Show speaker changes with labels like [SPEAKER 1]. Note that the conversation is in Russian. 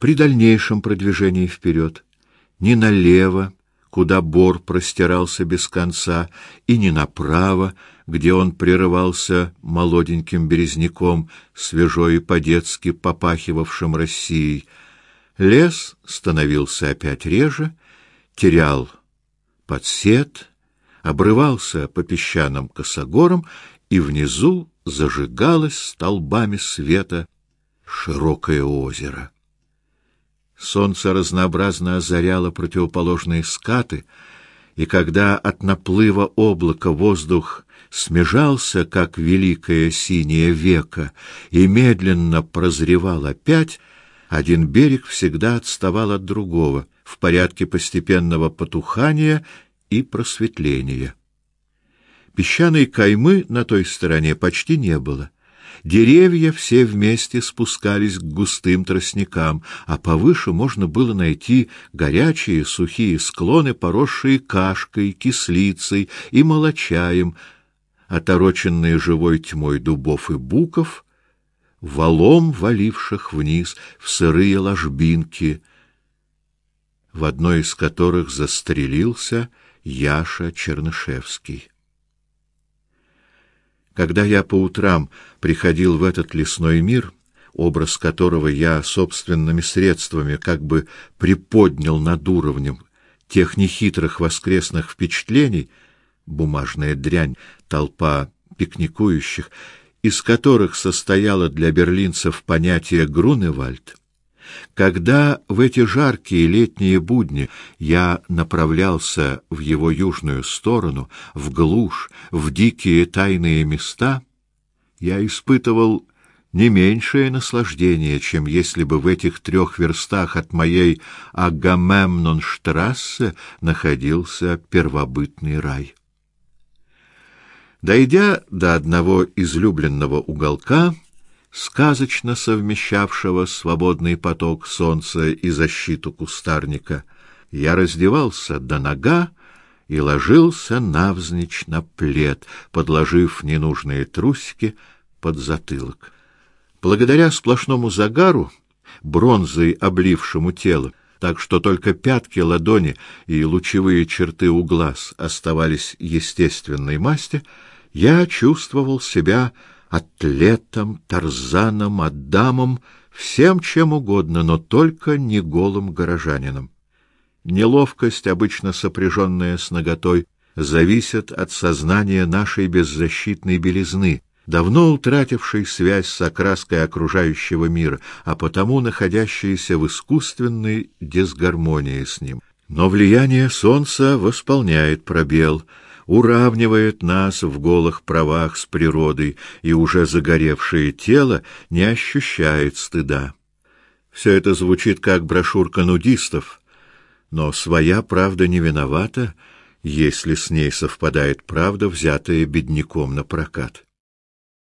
[SPEAKER 1] При дальнейшем продвижении вперед ни налево, куда бор простирался без конца, и ни направо, где он прерывался молоденьким березняком, свежо и по-детски попахивавшим Россией. Лес становился опять реже, терял подсет, обрывался по песчаным косогорам, и внизу зажигалось столбами света широкое озеро. Солнце разнообразно озаряло противоположные скаты, и когда от наплыва облака воздух смежался, как великое синее веко, и медленно прозревал опять, один берег всегда отставал от другого в порядке постепенного потухания и просветления. Песчаной каймы на той стороне почти не было. Деревья все вместе спускались к густым тростникам, а повыше можно было найти горячие сухие склоны, поросшие кашкой, кислицей и молочаем, отороченные живой тьмой дубов и буков, валом валивших вниз в сырые ложбинки, в одной из которых застрелился Яша Чернышевский. Когда я по утрам приходил в этот лесной мир, образ которого я собственными средствами как бы приподнял над уровнем тех нехитрых воскресных впечатлений, бумажная дрянь, толпа пикникующих, из которых состояло для берлинцев понятие Груневальд, когда в эти жаркие летние будни я направлялся в его южную сторону, в глушь, в дикие тайные места, я испытывал не меньшее наслаждение, чем если бы в этих трех верстах от моей Агамемнонштрассе находился первобытный рай. Дойдя до одного излюбленного уголка, сказочно совмещавшего свободный поток солнца и защиту кустарника, я раздевался до нога и ложился навзничь на плед, подложив ненужные трусики под затылок. Благодаря сплошному загару, бронзой облившему тело, так что только пятки ладони и лучевые черты у глаз оставались естественной масти, я чувствовал себя атлетом, тарзаном, адамом, всем чем угодно, но только не голым горожанином. Неловкость, обычно сопряженная с наготой, зависит от сознания нашей беззащитной белизны, давно утратившей связь с окраской окружающего мира, а потому находящейся в искусственной дисгармонии с ним. Но влияние солнца восполняет пробел — уравнивает нас в голых правах с природой, и уже загоревшее тело не ощущает стыда. Все это звучит как брошюрка нудистов, но своя правда не виновата, если с ней совпадает правда, взятая бедняком на прокат.